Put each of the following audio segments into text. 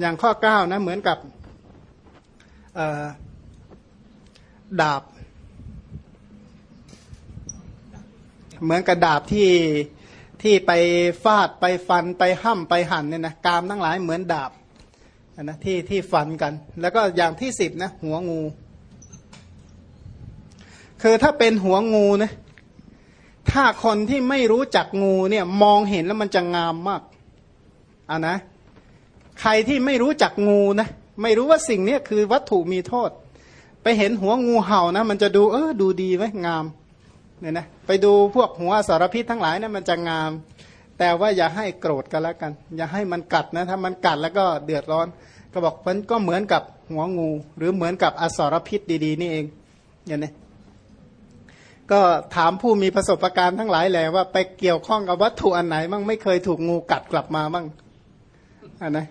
อย่างข้อเก้านะเหมือนกับดาบ เหมือนกับดาบที่ที่ไปฟาดไปฟันไปห้ำไปหั่นเนี่ยนะกามทั้งหลายเหมือนดาบนะที่ที่ฟันกัน แล้วก็อย่างที่สิบนะหัวงู คือถ้าเป็นหัวงูนะถ้าคนที่ไม่รู้จักงูเนี่ยมองเห็นแล้วมันจะงามมากอ่านะ ใครที่ไม่รู้จักงูนะไม่รู้ว่าสิ่งนี้คือวัตถุมีโทษ ไปเห็นหัวงูเห่านะ มันจะดูเออดูดีไหมงามเนี่ยนะไปดูพวกหัวสารพิษทั้งหลายนะมันจะงาม แต่ว่าอย่าให้โกรธกันแล้วกัน อย่าให้มันกัดนะถ้ามันกัดแล้วก็เดือดร้อน ก็บอกมันก็เหมือนกับหัวงู หรือเหมือนกับอสรพิษดี ๆ นี่เองอย่างนี้ก็ถามผู้มีประสบการณ์ทั้งหลายแหละว่าไปเกี่ยวข้องกับวัตถุอันไหนบ้างไม่เคยถูกงูกัดกลับมาบ้างอันนะ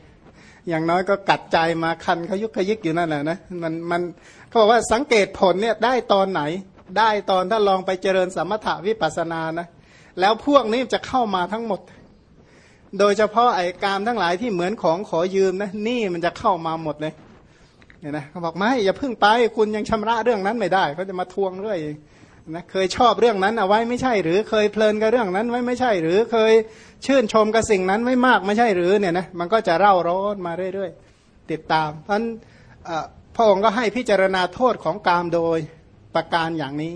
อย่างน้อยก็กัดใจมาคันเขายุกขยิกอยู่นั่นแหละนะมันมันเขาบอกว่าสังเกตผลเนี่ยได้ตอนไหน ได้ตอนถ้าลองไปเจริญสมถะวิปัสสนานะแล้วพวกนี้จะเข้ามาทั้งหมด โดยเฉพาะไอ้การทั้งหลายที่เหมือนของขอยืมนะนี่มันจะเข้ามาหมดเลยเนี่ยนะเขาบอกไม่อย่าเพิ่งไปคุณยังชำระเรื่องนั้นไม่ได้เขาจะมาทวงเรื่อย นะเคยชอบเรื่องนั้นเอาไว้ไม่ใช่หรือเคยเพลินกับเรื่องนั้นไว้ไม่ใช่หรือเคยชื่นชมกับสิ่งนั้นไว้มากไม่ใช่หรือเนี่ยนะมันก็จะเร่าร้อนมาเรื่อยๆ ติดตามเพราะนั้นพระองค์ก็ให้พิจารณาโทษของกามโดยประการอย่างนี้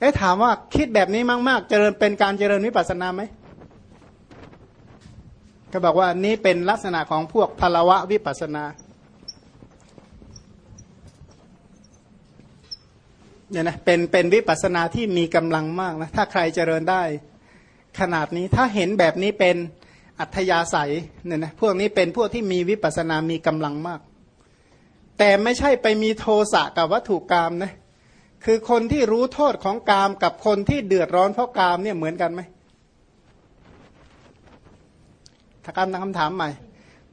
เอ๊ะถามว่าคิดแบบนี้มากๆ เจริญเป็นการเจริญวิปัสสนาไหมก็บอกว่านี้เป็นลักษณะของพวกพลวะวิปัสนา เนี่ยนะเป็นเป็นวิปัสนาที่มีกำลังมากนะถ้าใครเจริญได้ ขนาดนี้ถ้าเห็นแบบนี้เป็นอัธยาศัยเนี่ยนะพวกนี้เป็นพวกที่มีวิปัสนามีกำลังมาก แต่ไม่ใช่ไปมีโทสะกับวัตถุกรรมนะคือคนที่รู้โทษของกามกับคนที่เดือดร้อนเพราะกามเนี่ยเหมือนกันไหมถ้าการตั้งคำถามใหม่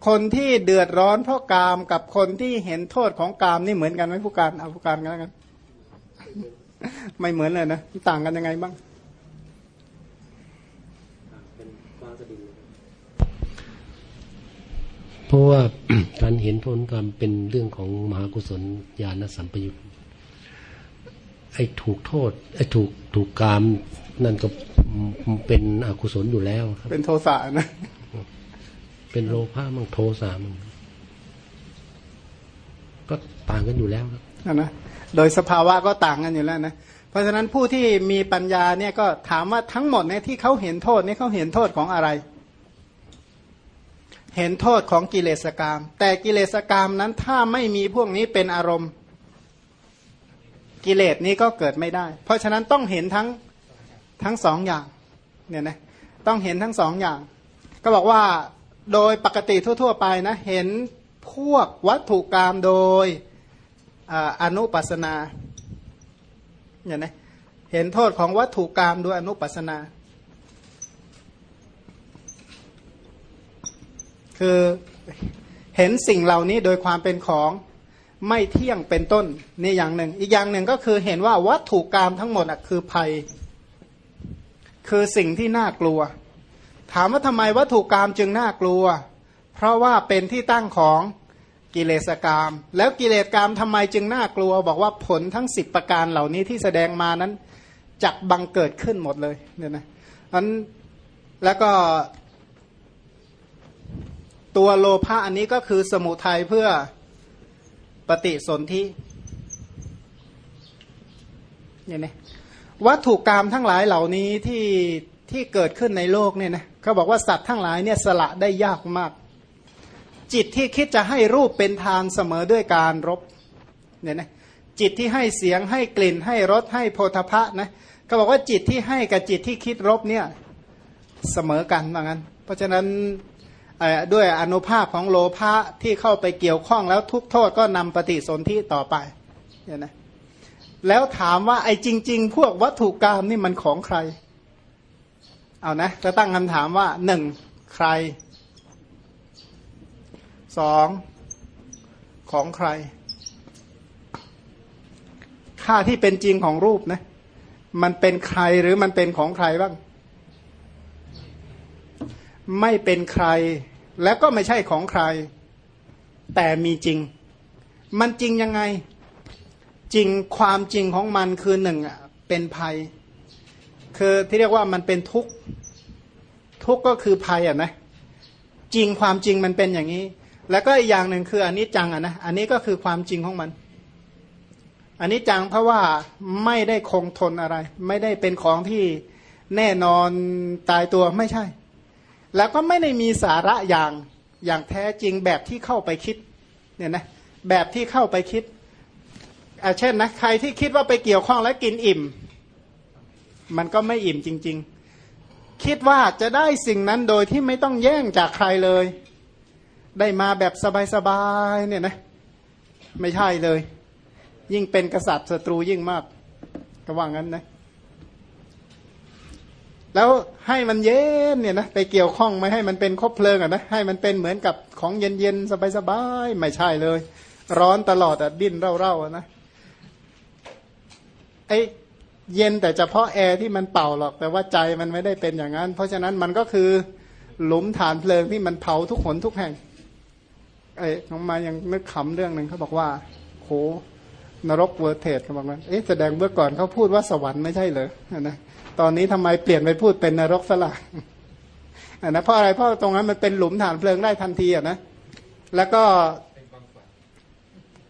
คนที่เดือดร้อนเพราะกามกับคนที่เห็นโทษของกามนี่เหมือนกันไหมผู้การเอาผู้การกันแล้วกัน ไม่เหมือนเลยนะต่างกันยังไงบ้างเพราะว่าการเห็นโทษกรรมเป็นเรื่องของมหากุศลญาณสัมปยุตไอ้ถูกโทษไอ้ถูกถูกกามนั่นก็เป็นอกุศลอยู่แล้วครับ เป็นโทสะนะ เป็นโลภะมั่งโทสะมั่งก็ต่างกันอยู่แล้วครับนะ โดยสภาวะก็ต่างกันอยู่แล้วนะเพราะฉะนั้นผู้ที่มีปัญญาเนี่ยก็ถามว่าทั้งหมดเนี่ยที่เขาเห็นโทษเนี่ยเขาเห็นโทษของอะไร เห็นโทษของกิเลสกรรม แต่กิเลสกรรมนั้นถ้าไม่มีพวกนี้เป็นอารมณ์ กิเลสนี้ก็เกิดไม่ได้ เพราะฉะนั้นต้องเห็นทั้งทั้งสองอย่างเนี่ยนะต้องเห็นทั้งสองอย่าง ก็บอกว่าโดยปกติทั่ว ๆ ไปนะ เห็นพวกวัตถุกรรมโดย อนุปัสนาเนี่ยนะเห็นโทษของวัตถุกรรมโดยอนุปัสนา คือเห็นสิ่งเหล่านี้โดยความเป็นของไม่เที่ยงเป็นต้นนี่อย่างหนึ่ง อีกอย่างหนึ่งก็คือเห็นว่าวัตถุกรรมทั้งหมดคือภัย คือสิ่งที่น่ากลัว ถามว่าทำไมวัตถุกรรมจึงน่ากลัว เพราะว่าเป็นที่ตั้งของ กิเลสกรรมแล้วกิเลสกรรมทำไมจึงน่ากลัว บอกว่าผลทั้งสิบประการเหล่านี้ที่แสดงมานั้นจักบังเกิดขึ้นหมดเลยเนี่ยนะอันแล้วก็ตัวโลภะอันนี้ก็คือสมุทัยเพื่อปฏิสนธิเนี่ยนะวัตถุกรรมทั้งหลายเหล่านี้ที่ที่เกิดขึ้นในโลกเนี่ยนะเขาบอกว่าสัตว์ทั้งหลายเนี่ยสละได้ยากมาก จิตที่คิดจะให้รูปเป็นทานเสมอด้วยการรบเนี่ยนะจิตที่ให้เสียงให้กลิ่นให้รสให้โพธพะนะเขาบอกว่าจิตที่ให้กับจิตที่คิดรบเนี่ยเสมอกันว่างั้น เพราะฉะนั้นด้วยอนุภาพของโลภะที่เข้าไปเกี่ยวข้องแล้วทุกโทษก็นำปฏิสนธิต่อไปเนี่ยนะแล้วถามว่าไอ้จริง ๆ พวกวัตถุกรรมนี่มันของใคร เอานะจะตั้งคำถามว่าหนึ่งใคร สองของใคร ค่าที่เป็นจริงของรูปนะ มันเป็นใครหรือมันเป็นของใครบ้าง ไม่เป็นใคร และก็ไม่ใช่ของใคร แต่มีจริง มันจริงยังไง จริงความจริงของมันคือหนึ่งอะเป็นภัย คือที่เรียกว่ามันเป็นทุกข์ทุกข์ก็คือภัยอะนะจริงความจริงมันเป็นอย่างนี้ แล้วก็อีกอย่างหนึ่งคืออันนี้จังอะนะอันนี้ก็คือความจริงของมัน อันนี้จังเพราะว่าไม่ได้คงทนอะไร ไม่ได้เป็นของที่แน่นอนตายตัวไม่ใช่ แล้วก็ไม่ได้มีสาระอย่างอย่างแท้จริงแบบที่เข้าไปคิดเนี่ยนะแบบที่เข้าไปคิดอาเช่นนะใครที่คิดว่าไปเกี่ยวข้องแล้วกินอิ่ม มันก็ไม่อิ่มจริง ๆ คิดว่าจะได้สิ่งนั้นโดยที่ไม่ต้องแย่งจากใครเลย ได้มาแบบสบายๆเนี่ยนะ ไม่ใช่เลย ยิ่งเป็นกษัตริย์ศัตรูยิ่งมากก็ว่างั้นนะ แล้วให้มันเย็นเนี่ยนะไปเกี่ยวข้องไม่ให้มันเป็นคบเพลิงอะนะให้มันเป็นเหมือนกับของเย็นๆสบายๆไม่ใช่เลย ร้อนตลอดอะดิ้นเร่าๆอะนะไอ้เย็นแต่เฉพาะแอร์ที่มันเป่าหรอก แต่ว่าใจมันไม่ได้เป็นอย่างนั้น เพราะฉะนั้นมันก็คือหลุมฐานเพลิงที่มันเผาทุกขนทุกแห่ง ไอ้น้องมายังนึกขำเรื่องหนึ่งเขาบอกว่าโหนรกเวอร์เทสเขาบอกว่าเอ๊ะแสดงเมื่อก่อนเขาพูดว่าสวรรค์ไม่ใช่เหรอนะตอนนี้ทำไมเปลี่ยนไปพูดเป็นนรกสละอะนะเพราะอะไรเพราะตรงนั้นมันเป็นหลุมฐานเพลิงได้ทันทีอะนะแล้วก็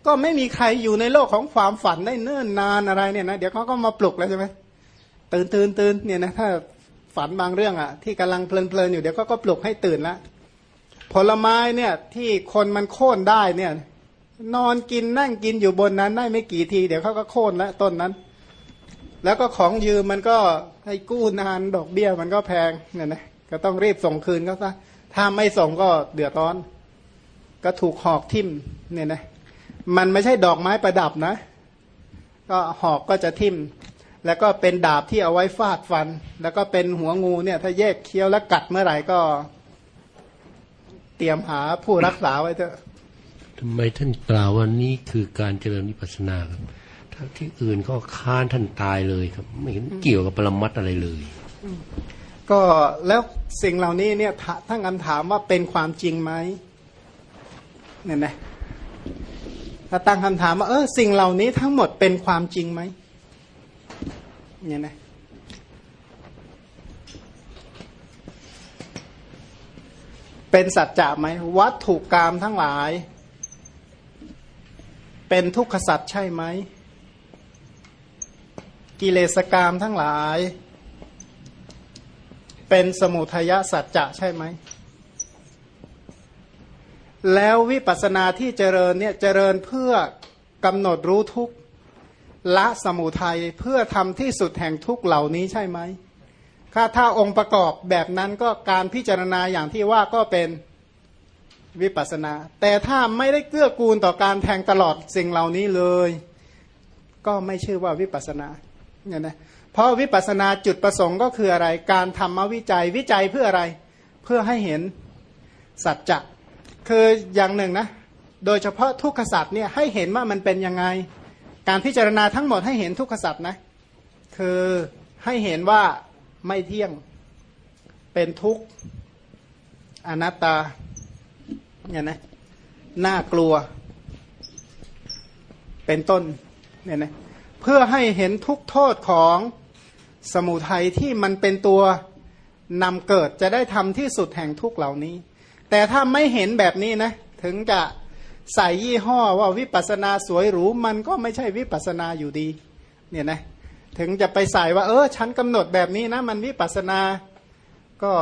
ก็ไม่มีใครอยู่ในโลกของความฝันได้เนิ่นนานอะไรเนี่ยนะเดี๋ยวเขาก็มาปลุกแล้วใช่ไหมตื่นตื่นตื่นเนี่ยนะถ้าฝันบางเรื่องอะที่กำลังเพลินเพลินอยู่เดี๋ยวก็ก็ปลุกให้ตื่นละ ผลไม้เนี่ยที่คนมันโค่นได้เนี่ย นอนกินนั่งกินอยู่บนนั้นได้ไม่กี่ที เดี๋ยวเขาก็โค่นแล้วต้นนั้น แล้วก็ของยืมมันก็ให้กู้นานดอกเบี้ยมันก็แพงเนี่ยนะก็ต้องรีบส่งคืนเขาซะถ้าไม่ส่งก็เดือดร้อน ก็ถูกหอกทิ่มเนี่ยนะมันไม่ใช่ดอกไม้ประดับนะ ก็หอกก็จะทิ่ม แล้วก็เป็นดาบที่เอาไว้ฟาดฟัน แล้วก็เป็นหัวงูเนี่ย ถ้าแยกเคี้ยวแล้วกัดเมื่อไหร่ก็ เตรียมหาผู้รักษาไว้เถอะทำไมท่านกล่าวว่านี่คือการเจริญวิปัสสนาครับถ้าที่อื่นก็ค้านท่านตายเลยครับ ไม่เห็นเกี่ยวกับปรมัตถ์อะไรเลย ก็แล้วสิ่งเหล่านี้เนี่ยถ้าถ้างันถามว่าเป็นความจริงไหมเนี่ยนะถ้าตั้งคำถามว่าเออสิ่งเหล่านี้ทั้งหมดเป็นความจริงไหมเนี่ยนะ เป็นสัจจะไหมวัตถุกรรมทั้งหลาย เป็นทุกขสัจใช่ไหมกิเลสกรรมทั้งหลาย เป็นสมุทัยสัจจะใช่ไหมแล้ววิปัสสนาที่เจริญเนี่ยเจริญเพื่อกำหนดรู้ทุกละสมุทัยเพื่อทำที่สุดแห่งทุกเหล่านี้ใช่ไหม ถ้าถ้าองค์ประกอบแบบนั้นก็การพิจารณาอย่างที่ว่าก็เป็นวิปัสสนา แต่ถ้าไม่ได้เกื้อกูลต่อการแทงตลอดสิ่งเหล่านี้เลย ก็ไม่ชื่อว่าวิปัสสนาเนี่ยนะเพราะวิปัสสนาจุดประสงค์ก็คืออะไร การทำมาวิจัยวิจัยเพื่ออะไร เพื่อให้เห็นสัจจะคืออย่างหนึ่งนะ โดยเฉพาะทุกขสัจเนี่ยให้เห็นว่ามันเป็นยังไง การพิจารณาทั้งหมดให้เห็นทุกขสัจนะ คือให้เห็นว่า ไม่เที่ยงเป็นทุกข์อนัตตาเนี่ยนะน่ากลัว เป็นต้นเนี่ยนะเพื่อให้เห็นทุกโทษของสมุทัยที่มันเป็นตัวนำเกิดจะได้ทำที่สุดแห่งทุกเหล่านี้ แต่ถ้าไม่เห็นแบบนี้นะ ถึงจะใส่ยี่ห้อว่าวิปัสนาสวยหรูมันก็ไม่ใช่วิปัสนาอยู่ดี เนี่ยนะ ถึงจะไปใส่ว่า เออ ฉันกำหนดแบบนี้นะ มันวิปัสนาก็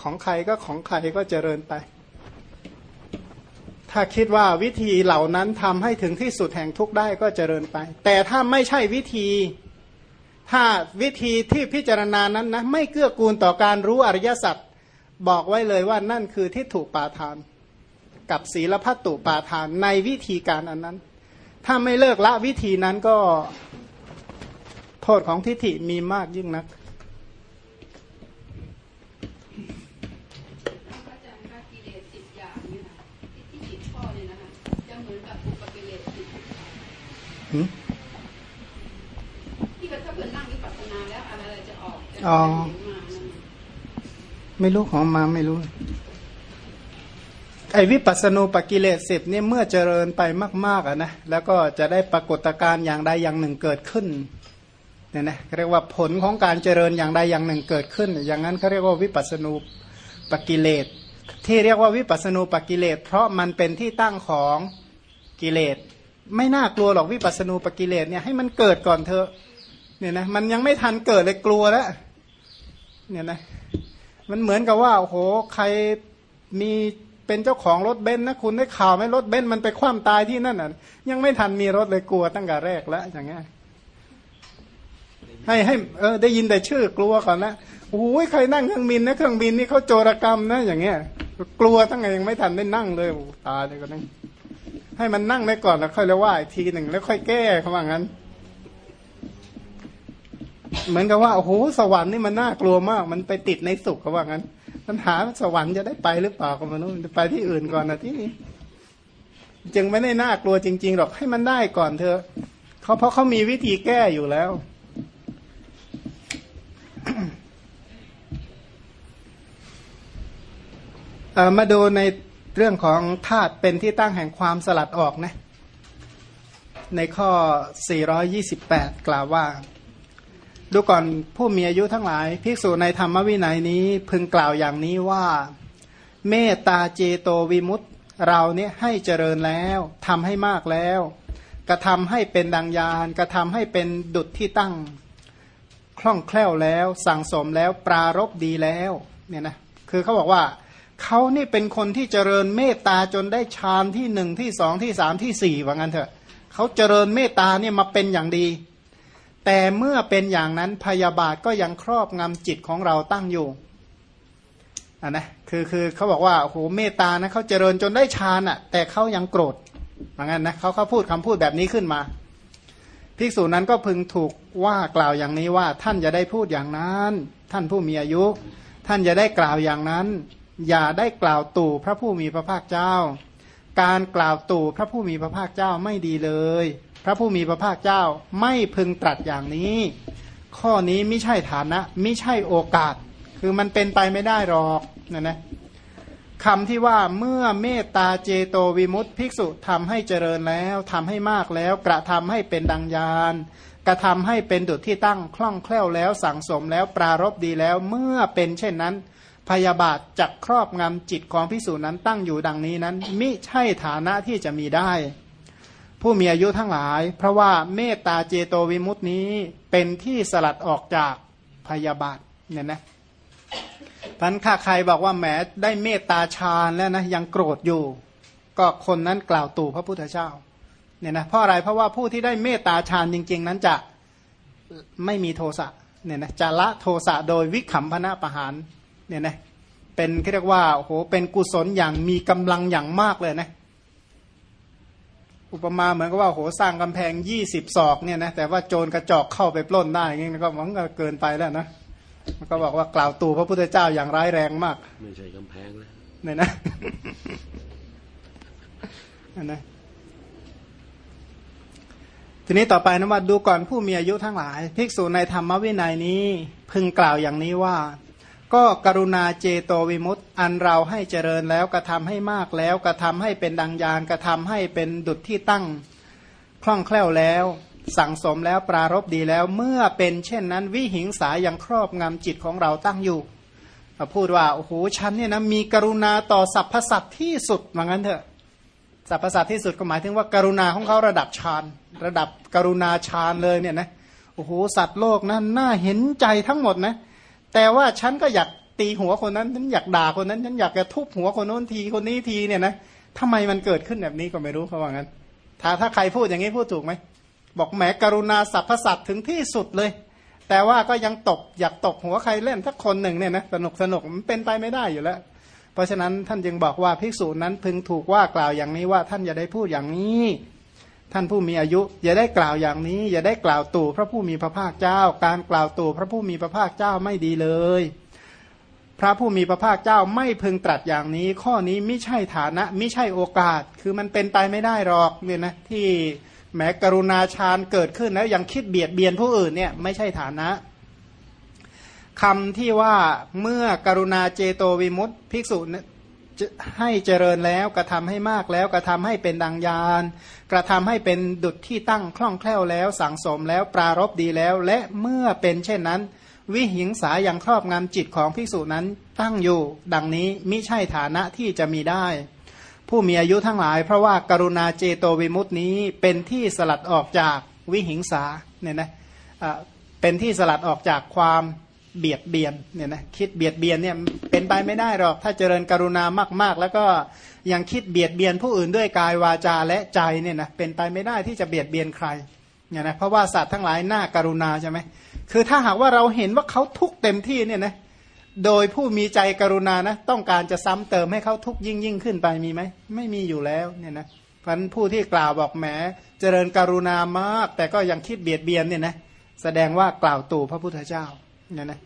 ของใครก็ของใครก็เจริญไป ถ้าคิดว่าวิธีเหล่านั้นทำให้ถึงที่สุดแห่งทุกได้ก็เจริญไป แต่ถ้าไม่ใช่วิธี ถ้าวิธีที่พิจารณานั้นนะไม่เกื้อกูลต่อการรู้อริยสัจบอกไว้เลยว่านั่นคือทิฏฐุปาทาน กับศีลพัตตุปาทานในวิธีการอันนั้น ถ้าไม่เลิกละวิธีนั้นก็ โทษของทิฏฐิมีมากยิ่งนักพระอาจารย์คะกิเลสสิบอย่างเนี่ยนะที่ที่สิบข้อเนี่ยนะคะจะเหมือนกับอุปกิเลสสิบหืมที่ถ้าเกิดนั่งวิปัสสนาแล้วอะไรจะออกจะอ๋อเห็นมานั่นน่ะไม่รู้ของมาไม่รู้ไอไอวิปัสสนูปกิเลสสิบเนี่ยเมื่อเจริญไปมากๆอะนะแล้วก็จะได้ปรากฏการณ์อย่างใดอย่างหนึ่งเกิดขึ้น เนี่ยนะเรียกว่าผลของการเจริญอย่างใดอย่างหนึ่งเกิดขึ้น อย่างนั้นเขาเรียกว่าวิปัสสนูปกิเลส ที่เรียกว่าวิปัสสนูปกิเลส เพราะมันเป็นที่ตั้งของกิเลส ไม่น่ากลัวหรอกวิปัสสนูปกิเลสเนี่ยให้มันเกิดก่อนเถอะเนี่ยนะมันยังไม่ทันเกิดเลยกลัวแล้วเนี่ยนะมันเหมือนกับว่าโอ้โหใครมีเป็นเจ้าของรถเบนซ์นะคุณได้ข่าวไหมรถเบนซ์มันไปคว่ำตายที่นั่นอะยังไม่ทันมีรถเลยกลัวตั้งแต่แรกแล้วอย่างเงี้ย ให้ให้เออได้ยินแต่ชื่อกลัวก่อนนะโอ้ยใครนั่งเครื่องบินนะเครื่องบินนี่เขาโจรกรรมนะ อย่างเงี้ย กลัวตั้งแต่ยังไม่ทันได้นั่งเลยตาเลยก็นั่งให้มันนั่งได้ก่อนแล้วค่อยแล้วว่าอีกทีหนึ่งแล้วค่อยแก้เขาว่างั้น เหมือนกับว่าโอ้โหสวรรค์นี่มันน่ากลัวมาก มันไปติดในสุขเขาว่างั้นปัญหาสวรรค์จะได้ไปหรือเปล่าก็ไม่รู้จะไปที่อื่นก่อนนะที่นี้จึงไม่ได้น่ากลัวจริง ๆ หรอกให้มันได้ก่อนเถอะเขาเพราะเขามีวิธีแก้อยู่แล้ว มาดูในเรื่องของธาตุเป็นที่ตั้งแห่งความสลัดออกนะ ในข้อ 428 กล่าวว่า ดูก่อนผู้มีอายุทั้งหลาย ภิกษุในธรรมวินัยนี้พึงกล่าวอย่างนี้ว่า เมตตาเจโตวิมุตต์เราเนี่ยให้เจริญแล้วทำให้มากแล้ว กระทำให้เป็นดังยาน กระทำให้เป็นดุจที่ตั้ง คล่องแคล่วแล้ว สั่งสมแล้วปรารบดีแล้วเนี่ยนะคือเขาบอกว่า เขานี่เป็นคนที่เจริญเมตตาจนได้ฌานที่หนึ่งที่สองที่สามที่สี่ว่างั้นเถอะเขาเจริญเมตตาเนี่ยมาเป็นอย่างดี แต่เมื่อเป็นอย่างนั้นพยาบาทก็ยังครอบงำจิตของเราตั้งอยู่อะนะคือคือเขาบอกว่าโอ้โหเมตตานะเขาเจริญจนได้ฌานอะ แต่เขายังโกรธว่างั้นนะเขาเขาพูดคำพูดแบบนี้ขึ้นมาภิกษุนั้นก็พึงถูกว่ากล่าวอย่างนี้ว่า ท่านจะได้พูดอย่างนั้น ท่านผู้มีอายุ ท่านจะได้กล่าวอย่างนั้น อย่าได้กล่าวตู่พระผู้มีพระภาคเจ้า การกล่าวตู่พระผู้มีพระภาคเจ้าไม่ดีเลย พระผู้มีพระภาคเจ้าไม่พึงตรัสอย่างนี้ ข้อนี้ไม่ใช่ฐานะไม่ใช่โอกาส คือมันเป็นไปไม่ได้หรอกนะนะคำที่ว่าเมื่อเมตตาเจโตวิมุตติภิกษุทำให้เจริญแล้วทำให้มากแล้ว กระทำให้เป็นดังยานกระทำให้เป็นดุจที่ตั้งคล่องแคล่วแล้วสั่งสมแล้วปรารบดีแล้ว เมื่อเป็นเช่นนั้น พยาบาทจักครอบงำจิตของพิสูจน์นั้นตั้งอยู่ดังนี้นั้น มิใช่ฐานะที่จะมีได้ ผู้มีอายุทั้งหลาย เพราะว่าเมตตาเจโตวิมุตินี้เป็นที่สลัดออกจากพยาบาทเนี่ยนะพันข้าใครบอกว่าแหมได้เมตตาฌานแล้วนะยังโกรธอยู่ ก็คนนั้นกล่าวตู่พระพุทธเจ้าเนี่ยนะเพราะอะไรเพราะว่าผู้ที่ได้เมตตาฌานจริง ๆ นั้นจะไม่มีโทสะเนี่ยนะจะละโทสะโดยวิขำพนะประหาร เนี่ยนะเป็นเรียกว่าโอ้โหเป็นกุศลอย่างมีกำลังอย่างมากเลยนะอุปมาเหมือนกับว่าโหสร้างกำแพงยี่สิบศอกเนี่ยนะแต่ว่าโจรกระจอกเข้าไปปล้นได้เงี้ยก็มันก็เกินไปแล้วนะมันก็บอกว่ากล่าวตู่พระพุทธเจ้าอย่างร้ายแรงมาก ไม่ใช่กำแพงแล้วเนี่ยนะนะทีนี้ต่อไปนะว่าดูก่อนผู้มีอายุทั้งหลาย ภิกษุในธรรมวินัยนี้ พึงกล่าวอย่างนี้ว่า ก็กรุณาเจโตวิมุตต์อันเราให้เจริญแล้วกระทำให้มากแล้วกระทำให้เป็นดังยานกระทำให้เป็นดุจที่ตั้งคล่องแคล่วแล้ว สั่งสมแล้วปรารบดีแล้วเมื่อเป็นเช่นนั้น วิหิงสายังครอบงำจิตของเราตั้งอยู่พูดว่าโอ้โหฉันเนี่ยนะมีกรุณาต่อสรรพสัตว์ที่สุดเหมือนกันเถอะสรรพสัตว์ที่สุดก็หมายถึงว่าการุณาของเขาระดับฌานระดับกรุณาฌานเลยเนี่ยนะโอ้โหสัตว์โลกนะั้นน่าเห็นใจทั้งหมดนะ แต่ว่าฉันก็อยากตีหัวคนนั้นฉันอยากด่าคนนั้นฉันอยากจะทุบหัวคนโน้นทีคนนี้ทีเนี่ยนะทำไมมันเกิดขึ้นแบบนี้ก็ไม่รู้เขาว่างั้น ถ้าถ้าใครพูดอย่างนี้พูดถูกไหมบอกแหมกรุณาสรรพสัตว์ถึงที่สุดเลย แต่ว่าก็ยังตกอยากตกหัวใครเล่นสักคนหนึ่งเนี่ยนะสนุกสนุกมันเป็นไปไม่ได้อยู่แล้ว เพราะฉะนั้นท่านจึงบอกว่าภิกษุนั้นพึงถูกว่ากล่าวอย่างนี้ว่าท่านอย่าได้พูดอย่างนี้ ท่านผู้มีอายุ อย่าได้กล่าวอย่างนี้ อย่าได้กล่าวตู่พระผู้มีพระภาคเจ้า การกล่าวตู่พระผู้มีพระภาคเจ้าไม่ดีเลย พระผู้มีพระภาคเจ้าไม่พึงตรัสอย่างนี้ ข้อนี้ไม่ใช่ฐานะไม่ใช่โอกาส คือมันเป็นไปไม่ได้หรอกเนี่ยนะที่แม้กรุณาฌานเกิดขึ้นแล้วยังคิดเบียดเบียนผู้อื่นเนี่ยไม่ใช่ฐานะคำที่ว่าเมื่อกรุณาเจโตวิมุตติภิกษุ ให้เจริญแล้วกระทำให้มากแล้วกระทำให้เป็นดังยาน กระทำให้เป็นดุจที่ตั้งคล่องแคล่วแล้วสังสมแล้วปรารบดีแล้ว และเมื่อเป็นเช่นนั้น วิหิงสาอย่างครอบงำจิตของภิกษุนั้นตั้งอยู่ ดังนี้มิใช่ฐานะที่จะมีได้ ผู้มีอายุทั้งหลาย เพราะว่ากรุณาเจโตวิมุตินี้เป็นที่สลัดออกจากวิหิงสาเนี่ยนะเป็นที่สลัดออกจากความ เบียดเบียนเนี่ยนะคิดเบียดเบียนเนี่ยเป็นไปไม่ได้หรอก ถ้าเจริญกรุณามาก ๆ แล้วก็ยังคิดเบียดเบียนผู้อื่นด้วยกายวาจาและใจเนี่ยนะเป็นไปไม่ได้ที่จะเบียดเบียนใครเนี่ยนะเพราะว่าสัตว์ทั้งหลายหน่าการุณาใช่ไหมคือถ้าหากว่าเราเห็นว่าเขาทุกเต็มที่เนี่ยนะโดยผู้มีใจกรุณานะต้องการจะซ้ำเติมให้เขาทุกยิ่งยิ่งขึ้นไปมีไหมไม่มีอยู่แล้วเนี่ยนะเพราะฉะนั้นผู้ที่กล่าวบอกแหมเจริญกรุณามาก แต่ก็ยังคิดเบียดเบียนเนี่ยนะแสดงว่ากล่าวตู่พระพุทธเจ้า เนี่ยนะ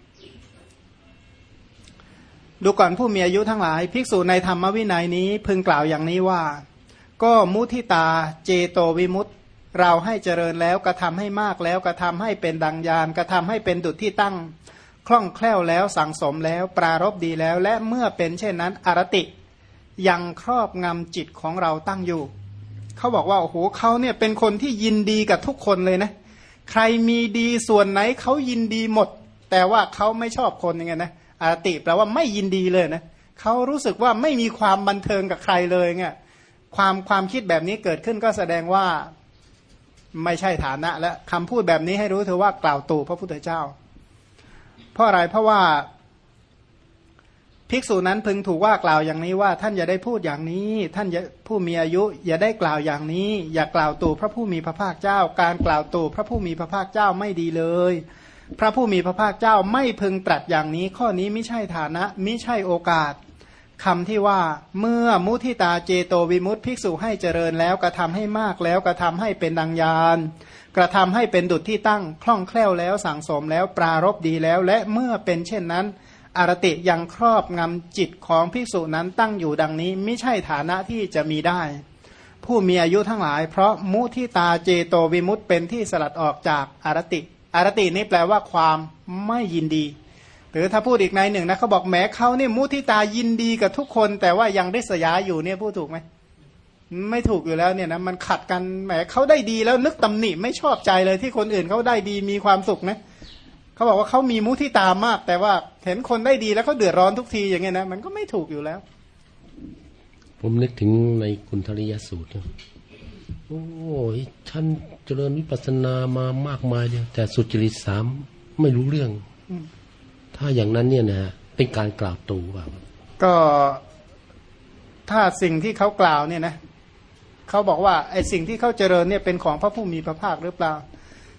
ดูก่อนผู้มีอายุทั้งหลาย ภิกษุในธรรมวินัยนี้พึงกล่าวอย่างนี้ว่า ก็มุทิตาเจโตวิมุตตเราให้เจริญแล้วกระทำให้มากแล้วกระทำให้เป็นดังยานกระทำให้เป็นดุจที่ตั้ง คล่องแคล่วแล้วสังสมแล้ว ปรารบดีแล้ว และเมื่อเป็นเช่นนั้นอรติยังครอบงำจิตของเราตั้งอยู่ เขาบอกว่าโอ้โหเขาเนี่ยเป็นคนที่ยินดีกับทุกคนเลยนะ ใครมีดีส่วนไหนเขายินดีหมด แต่ว่าเขาไม่ชอบคนยังไงนะอารติแปลว่าไม่ยินดีเลยนะเขารู้สึกว่าไม่มีความบันเทิงกับใครเลยเงี้ยความความคิดแบบนี้เกิดขึ้นก็แสดงว่าไม่ใช่ฐานะ และคำพูดแบบนี้ให้รู้เธอว่ากล่าวตู่พระพุทธเจ้า เพราะอะไรเพราะว่าภิกษุนั้นพึงถูกว่ากล่าวอย่างนี้ว่า ท่านอย่าได้พูดอย่างนี้ ท่านผู้มีอายุ อย่าได้กล่าวอย่างนี้ อย่ากล่าวตู่พระผู้มีพระภาคเจ้า การกล่าวตู่พระผู้มีพระภาคเจ้าไม่ดีเลย พระผู้มีพระภาคเจ้าไม่พึงตรัสอย่างนี้ ข้อนี้ไม่ใช่ฐานะไม่ใช่โอกาสคำที่ว่าเมื่อมุทิตาเจโตวิมุตติภิกษุให้เจริญแล้วกระทำให้มากแล้วกระทำให้เป็นดังยาน กระทำให้เป็นดุจที่ตั้งคล่องแคล่วแล้วสั่งสมแล้วปรารบดีแล้ว และเมื่อเป็นเช่นนั้น อารติยังครอบงำจิตของภิกษุนั้นตั้งอยู่ดังนี้ไม่ใช่ฐานะที่จะมีได้ ผู้มีอายุทั้งหลาย เพราะมุทิตาเจโตวิมุตติเป็นที่สลัดออกจากอารติ อารตินี้แปลว่าความไม่ยินดี หรือถ้าพูดอีกในหนึ่งนะเขาบอกแม้เขาเนี่ยมุทิตายินดีกับทุกคน แต่ว่ายังได้สยาอยู่เนี่ยพูดถูกไหมไม่ถูกอยู่แล้วเนี่ยนะมันขัดกันแหมเขาได้ดีแล้วนึกตำหนิไม่ชอบใจเลยที่คนอื่นเขาได้ดีมีความสุขนะเขาบอกว่าเขามีมุทิตามาก แต่ว่าเห็นคนได้ดีแล้วเขาเดือดร้อนทุกทีอย่างเงี้ยนะมันก็ไม่ถูกอยู่แล้ว ผมนึกถึงในคุณธริยสูตร โอ้ยท่านเจริญวิปัสสนามามากมายเลยแต่สุจริตสามไม่รู้เรื่อง ถ้าอย่างนั้นเนี่ยนะเป็นการกล่าวตูเปล่าก็ถ้าสิ่งที่เขากล่าวเนี่ยนะเขาบอกว่าไอ้สิ่งที่เขาเจริญเนี่ยเป็นของพระผู้มีพระภาคหรือเปล่า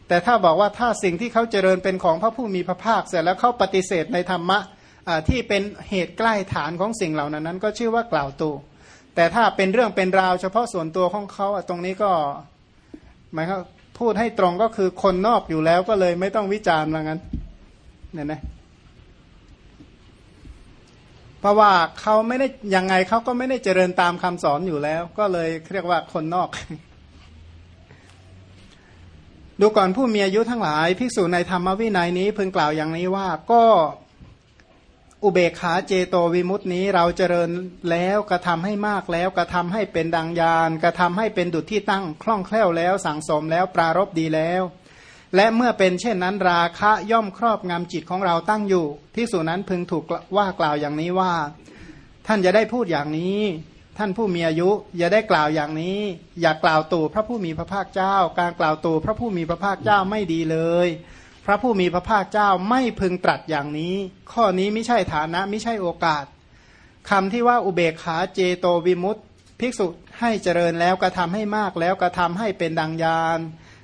แต่ถ้าบอกว่าถ้าสิ่งที่เขาเจริญเป็นของพระผู้มีพระภาค เสร็จแล้วเขาปฏิเสธในธรรมะที่เป็นเหตุใกล้ฐานของสิ่งเหล่านั้นนั้น ก็ชื่อว่ากล่าวตู แต่ถ้าเป็นเรื่องเป็นราวเฉพาะส่วนตัวของเขาตรงนี้ก็หมายเขาพูดให้ตรงก็คือคนนอกอยู่แล้วก็เลยไม่ต้องวิจารณ์ว่างั้นเนี่ยนะเพราะว่าเขาไม่ได้ยังไงเขาก็ไม่ได้เจริญตามคำสอนอยู่แล้ว ก็เลยเรียกว่าคนนอก ดูก่อนผู้มีอายุทั้งหลาย ภิกษุในธรรมวินัยนี้พึงกล่าวอย่างนี้ว่าก็ อุเบกขาเจโตวิมุตินี้เราเจริญแล้วกระทำให้มากแล้วกระทำให้เป็นดังยานกระทำให้เป็นดุจที่ตั้งคล่องแคล่วแล้วสังสมแล้วปรารบดีแล้ว และเมื่อเป็นเช่นนั้นราคะย่อมครอบงำจิตของเราตั้งอยู่ ที่สุนั้นพึงถูกว่ากล่าวอย่างนี้ว่า ท่านจะได้พูดอย่างนี้ ท่านผู้มีอายุอย่าได้กล่าวอย่างนี้ อย่ากล่าวตู่พระผู้มีพระภาคเจ้า การกล่าวตู่พระผู้มีพระภาคเจ้าไม่ดีเลย พระผู้มีพระภาคเจ้าไม่พึงตรัสอย่างนี้ ข้อนี้ไม่ใช่ฐานะไม่ใช่โอกาสคำที่ว่าอุเบกขาเจโตวิมุตติภิกษุให้เจริญแล้วกระทำให้มากแล้วกระทำให้เป็นดังยาน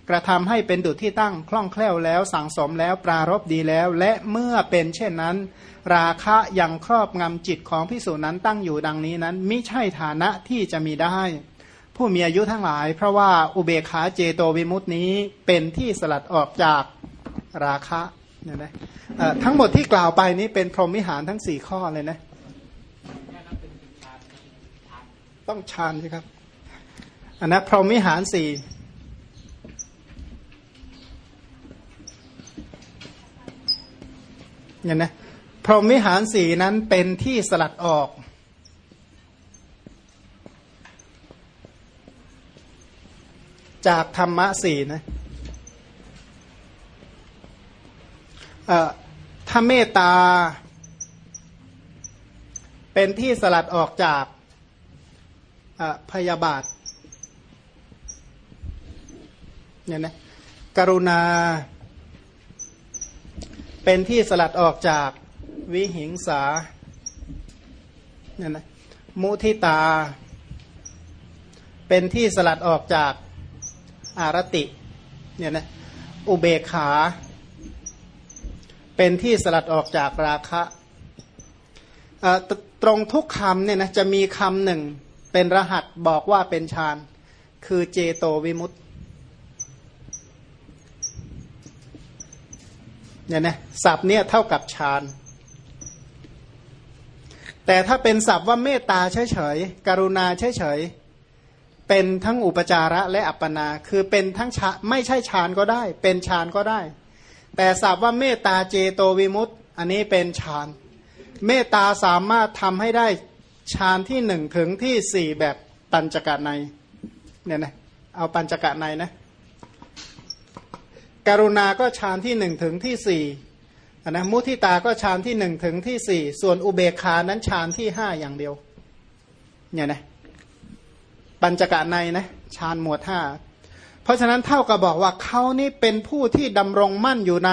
กระทำให้เป็นดุจที่ตั้งคล่องแคล่วแล้วสั่งสมแล้วปรารบดีแล้ว และเมื่อเป็นเช่นนั้น ราคะยังครอบงำจิตของภิกษุนั้นตั้งอยู่ดังนี้นั้นไม่ใช่ฐานะที่จะมีได้ ผู้มีอายุทั้งหลาย เพราะว่าอุเบกขาเจโตวิมุตตินี้เป็นที่สลัดออกจาก ราคะเนี่ยนะทั้งหมดที่กล่าวไปนี้เป็นพรหมิหารทั้งสี่ข้อเลยนะต้องฌานใช่ครับอันนั้นพรหมิหารสี่เนี่ยนะพรหมวิหารสี่นั้นเป็นที่สลัดออก จากธรรมะสี่นะ ถ้าเมตตา เป็นที่สลัดออกจากพยาบาทเนี่ยนะกรุณา เป็นที่สลัดออกจากวิหิงสาเนี่ยนะมุทิตา เป็นที่สลัดออกจากอารติเนี่ยนะอุเบกขา เป็นที่สลัดออกจากราคะตตรงทุกคำเนี่ยนะจะมีคำหนึ่งเป็นรหัสบอกว่าเป็นฌาน คือเจโตวิมุตต์เนี่ยนะศัพท์เนี่ยเท่ากับฌานแต่ถ้าเป็นศัพท์ว่าเมตตาเฉยๆกรุณาเฉยๆเป็นทั้งอุปจาระและอัปปนา คือเป็นทั้งชาไม่ใช่ฌานก็ได้ เป็นฌานก็ได้ แต่ศัพท์ว่าเมตตาเจโตวิมุตต์อันนี้เป็นฌาน เมตตาสามารถทำให้ได้ฌานที่หนึ่งถึงที่สี่แบบปัญจกะในเนี่ยนะเอาปัญจกะในนะกรุณาก็ฌานที่หนึ่งถึงที่สี่นะมุทิตาก็ฌานที่หนึ่งถึงที่สี่ส่วนอุเบกขานั้นฌานที่ห้าอย่างเดียวเนี่ยนะปัญจกะในนะฌานหมวดห้า เพราะฉะนั้นเท่ากับบอกว่าเขานี่เป็นผู้ที่ดำรงมั่นอยู่ใน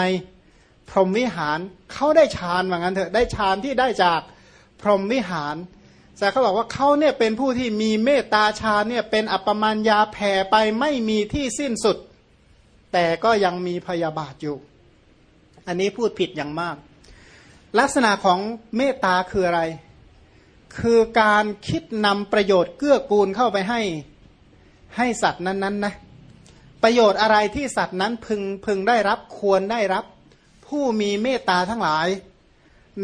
พรหมวิหารเขาได้ฌานว่างั้นเถอะได้ฌานที่ได้จากพรหมวิหารแต่เขาบอกว่าเขาเนี่ยเป็นผู้ที่มีเมตตาฌานเนี่ยเป็นอัปปมัญญาแผ่ไปไม่มีที่สิ้นสุด แต่ก็ยังมีพยาบาทอยู่ อันนี้พูดผิดอย่างมาก ลักษณะของเมตตาคืออะไร คือการคิดนำประโยชน์เกื้อกูลเข้าไปให้ให้สัตว์นั้นๆนนะ ประโยชน์อะไรที่สัตว์นั้นพึงพึงได้รับควรได้รับ ผู้มีเมตตาทั้งหลาย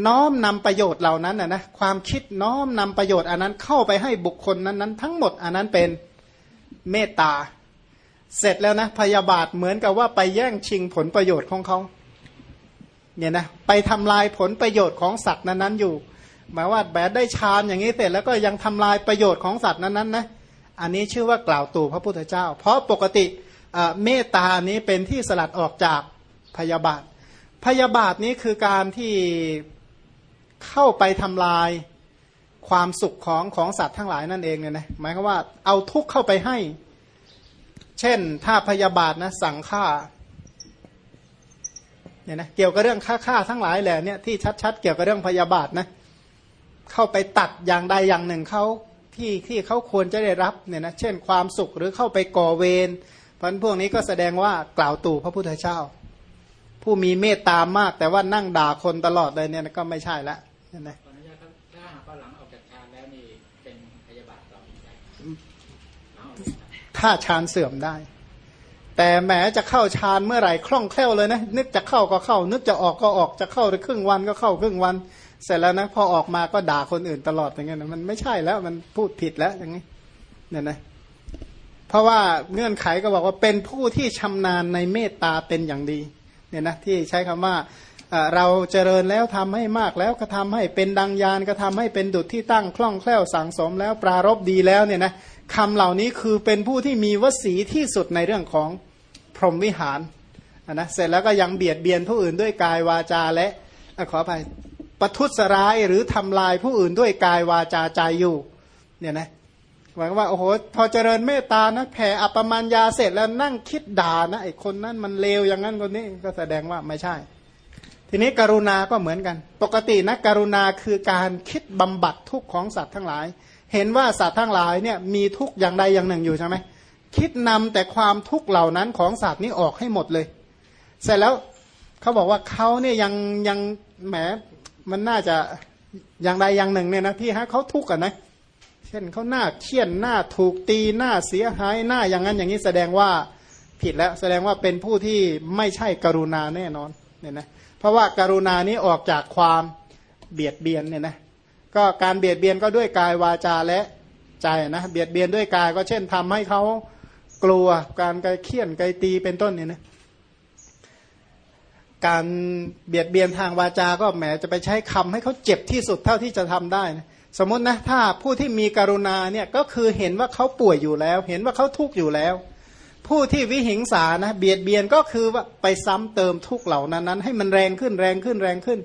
น้อมนำประโยชน์เหล่านั้นนะนะความคิดน้อมนำประโยชน์อันนั้นเข้าไปให้บุคคลนั้นๆทั้งหมดอันนั้นเป็นเมตตา เสร็จแล้วนะพยาบาทเหมือนกับว่าไปแย่งชิงผลประโยชน์ของเขาเนี่ยนะไปทำลายผลประโยชน์ของสัตว์นั้นๆอยู่ หมายว่าแบบได้ฌานอย่างนี้เสร็จแล้วก็ยังทำลายประโยชน์ของสัตว์นั้นๆนะอันนี้ชื่อว่ากล่าวตู่พระพุทธเจ้า เพราะปกติ เมตตานี้เป็นที่สลัดออกจากพยาบาท พยาบาทนี้คือการที่เข้าไปทำลายความสุขของของสัตว์ทั้งหลายนั่นเองเนี่ยนะหมายความว่าเอาทุกข์เข้าไปให้ เช่นถ้าพยาบาทนะสั่งฆ่าเนี่ยนะเกี่ยวกับเรื่องฆ่าฆ่าทั้งหลายแหละเนี่ยที่ชัดๆเกี่ยวกับเรื่องพยาบาทนะเข้าไปตัดอย่างใดอย่างหนึ่งเขาที่ที่เขาควรจะได้รับเนี่ยนะเช่นความสุขหรือเข้าไปก่อเวร พราะพวกนี้ก็แสดงว่ากล่าวตู่พระพุทธเจ้า ผู้มีเมตตามาก แต่ว่านั่งด่าคนตลอดเลยเนี่ยก็ไม่ใช่ละเห็นไหมถ้าหากหลังออกจากฌานแล้วนี่เป็นพยาบาทต่อถ้าฌานเสื่อมได้ แต่แหมจะเข้าฌานเมื่อไหร่คล่องแคล่วเลยนะ นึกจะเข้าก็เข้า นึกจะออกก็ออกจะเข้าครึ่งวันก็เข้าครึ่งวัน เสร็จแล้วนะพอออกมาก็ด่าคนอื่นตลอดอย่างเงี้ยมันไม่ใช่แล้วมันพูดผิดแล้วอย่างนี้เนี่ยนะ เพราะว่าเงื่อนไขก็บอกว่าเป็นผู้ที่ชำนาญในเมตตาเป็นอย่างดีเนี่ยนะที่ใช้คำว่าเราเจริญแล้วทำให้มากแล้วก็ทำให้เป็นดังยานก็ทำให้เป็นดุจที่ตั้งคล่องแคล่วสังสมแล้วปรารบดีแล้วเนี่ยนะคำเหล่านี้คือเป็นผู้ที่มีวสีที่สุดในเรื่องของพรหมวิหารนะเสร็จแล้วก็ยังเบียดเบียนผู้อื่นด้วยกายวาจาและขออภัยประทุษร้ายหรือทำลายผู้อื่นด้วยกายวาจาใจอยู่เนี่ยนะ มายว่าโอ้โหพอเจริญเมตตานะแผ่อัปมัญญาเสร็จแล้วนั่งคิดด่านะไอ้คนนั้นมันเลวอย่างนั้นคนนี้ก็แสดงว่าไม่ใช่ ทีนี้กรุณาก็เหมือนกัน ปกตินะกรุณาคือการคิดบำบัดทุกข์ของสัตว์ทั้งหลาย เห็นว่าสัตว์ทั้งหลายเนี่ยมีทุกข์อย่างใดอย่างหนึ่งอยู่ใช่ไหมคิดนำแต่ความทุกข์เหล่านั้นของสัตว์นี้ออกให้หมดเลย เสร็จแล้วเขาบอกว่าเขาเนี่ยยังยังแหมมันน่าจะอย่างใดอย่างหนึ่งเนี่ยนะที่ฮะเขาทุกข์กันนะเช่นเขาหน้าเคี่ยนหน้าถูกตีหน้าเสียหายหน้าอย่างนั้นอย่างนี้แสดงว่าผิดแล้วแสดงว่าเป็นผู้ที่ไม่ใช่กรุณาแน่นอนเนี่ยนะเพราะว่าการุณานี้ออกจากความเบียดเบียนเนี่ยนะก็การเบียดเบียนก็ด้วยกายวาจาและใจนะเบียดเบียนด้วยกายก็เช่นทำให้เขากลัวการไกเคี่ยนไกตีเป็นต้นเนี่ยนะการเบียดเบียนทางวาจาก็แหมจะไปใช้คำให้เขาเจ็บที่สุดเท่าที่จะทำได้นะ สมมตินะถ้าผู้ที่มีกรุณาเนี่ยก็คือเห็นว่าเขาป่วยอยู่แล้ว เห็นว่าเขาทุกข์อยู่แล้ว ผู้ที่วิหิงสานะเบียดเบียนก็คือว่าไปซ้ำเติมทุกเหล่านั้นนั้นให้มันแรงขึ้นแรงขึ้นแรงขึ้น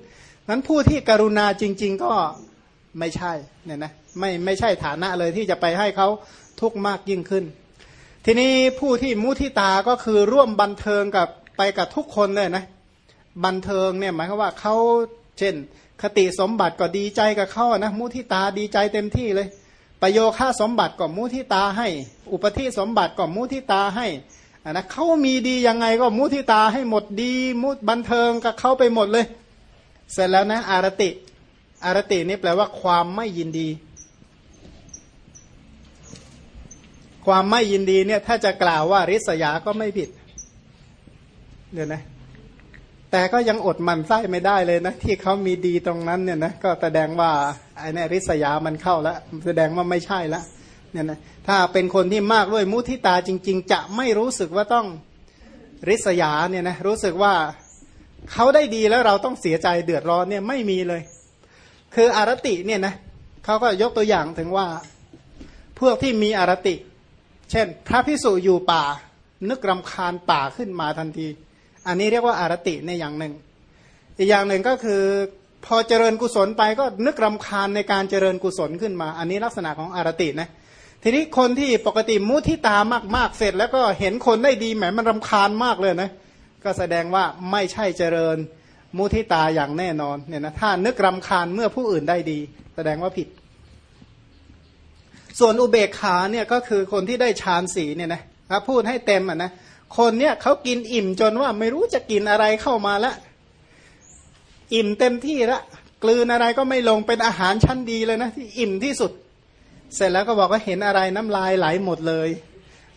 นั้นผู้ที่กรุณาจริง ๆก็ไม่ใช่เนี่ยนะไม่ไม่ใช่ฐานะเลยที่จะไปให้เขาทุกข์มากยิ่งขึ้น ทีนี้ผู้ที่มุทิตาก็คือร่วมบันเทิงกับไปกับทุกคนเลยนะบันเทิงเนี่ยหมายความว่าเขาเช่น คติสมบัติก็ดีใจกับเขานะมุทิตาดีใจเต็มที่เลย ประโยค่าสมบัติก็มุทิตาให้ อุปธิสมบัติก็มุทิตาให้อะนะเขามีดียังไงก็มุทิตาให้หมดดีมุบันเทิงกับเขาไปหมดเลย เสร็จแล้วนะ อารติอารตินี่แปลว่าความไม่ยินดี ความไม่ยินดีเนี่ยถ้าจะกล่าวว่าริษยาก็ไม่ผิดเดี๋ยวนะ แต่ก็ยังอดมันไส้ไม่ได้เลยนะ ที่เขามีดีตรงนั้นเนี่ยนะก็แสดงว่าไอ้นี่ริษยามันเข้าแล้วแสดงว่าไม่ใช่ละเนี่ยนะถ้าเป็นคนที่มากด้วยมุทิตาจริง ๆ จะไม่รู้สึกว่าต้องริษยาเนี่ยนะรู้สึกว่าเขาได้ดีแล้วเราต้องเสียใจเดือดร้อนเนี่ยไม่มีเลย คืออารติเนี่ยนะเขาก็ยกตัวอย่างถึงว่า พวกที่มีอารติ เช่น พระพิสุอยู่ป่า นึกรำคาญป่าขึ้นมาทันที อันนี้เรียกว่าอารติในอย่างหนึ่ง อีกอย่างหนึ่งก็คือพอเจริญกุศลไปก็นึกรำคาญในการเจริญกุศลขึ้นมา อันนี้ลักษณะของอารตินะทีนี้คนที่ปกติมุทิตามากๆเสร็จ แล้วก็เห็นคนได้ดีแหมมันรำคาญมากเลยนะก็แสดงว่าไม่ใช่เจริญมุทิตาอย่างแน่นอนเนี่ยนะถ้านึกรำคาญเมื่อผู้อื่นได้ดี แสดงว่าผิด ส่วนอุเบกขาเนี่ยก็คือคนที่ได้ฌานสีเนี่ยนะครับพูดให้เต็มอะนะ คนเนี่ยเขากินอิ่มจนว่าไม่รู้จะกินอะไรเข้ามาละ อิ่มเต็มที่ละกลืนอะไรก็ไม่ลงเป็นอาหารชั้นดีเลยนะที่อิ่มที่สุด เสร็จแล้วก็บอกว่าเห็นอะไรน้ำลายไหลหมดเลย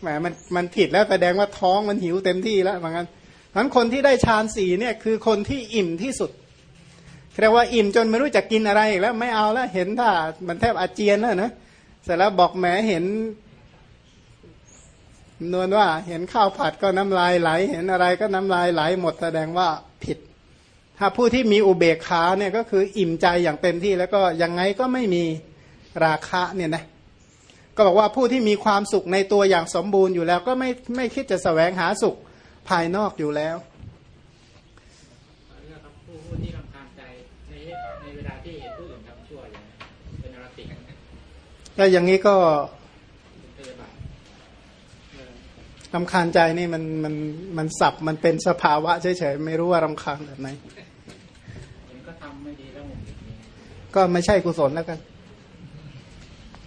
แหมมันมันผิดแล้วแสดงว่าท้องมันหิวเต็มที่แล้วเหมือนกันนั้นคนที่ได้ฌานสีเนี่ยคือคนที่อิ่มที่สุดเรียกว่าอิ่มจนไม่รู้จะกินอะไรอีกแล้วไม่เอาแล้วเห็นถ้ามันแทบอาเจียนแล้วนะเสร็จแล้วบอกแหมเห็น นวลว่าเห็นข้าวผัดก็น้ำลายไหล เห็นอะไรก็น้ำลายไหลหมดแสดงว่าผิด ถ้าผู้ที่มีอุเบกขาเนี่ยก็คืออิ่มใจอย่างเต็มที่แล้วก็ยังไงก็ไม่มีราคะเนี่ยนะก็บอกว่าผู้ที่มีความสุขในตัวอย่างสมบูรณ์อยู่แล้ว ก็ไม่ไม่คิดจะแสวงหาสุขภายนอกอยู่แล้วเรื่องครับผู้ผู้ที่รำคาญใจในในเวลาที่เห็นผู้อื่นทำชั่วอย่างนี้เป็นอรติก็อย่างนี้ก็ เป็นพยาบาทเออ รำคาญใจนี่มันมันมันสับมันเป็นสภาวะเฉยๆไม่รู้ว่ารำคาญแบบไหนก็ทำไม่ดีแล้วก็ไม่ใช่กุศลแล้วกัน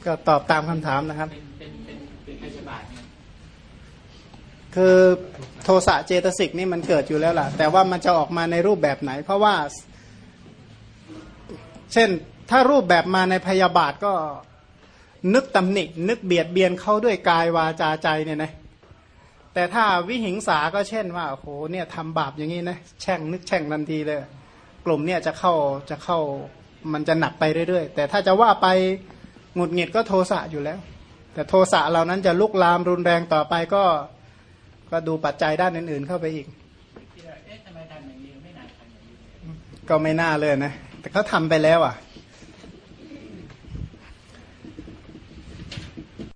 ก็ตอบตามคำถามนะครับเป็นเป็นเป็นเป็นพยาบายคือโทสะเจตสิกนี่มันเกิดอยู่แล้วล่ะ แต่ว่ามันจะออกมาในรูปแบบไหน เพราะว่า เช่นถ้ารูปแบบมาในพยาบาทก็นึกตำหนิ นึกเบียดเบียนเขาด้วยกายวาจาใจเนี่ยนะ แต่ถ้าวิหิงสาก็เช่นว่าโอ้โหเนี่ยทำบาปอย่างนี้นะแช่งนึกแช่งทันทีเลย กลุ่มเนี่ยจะเข้าจะเข้ามันจะหนักไปเรื่อยๆ แต่ถ้าจะว่าไปหงุดหงิดก็โทสะอยู่แล้ว แต่โทสะเหล่านั้นจะลุกลามรุนแรงต่อไปก็ ก็ดูปัจจัยด้านอื่นๆเข้าไปอีกที่ว่าเอ๊ะทำไมทำอย่างนี้ไม่น่าทำอย่างนี้ก็ไม่น่าเลยนะ แต่เขาทำไปแล้วอะ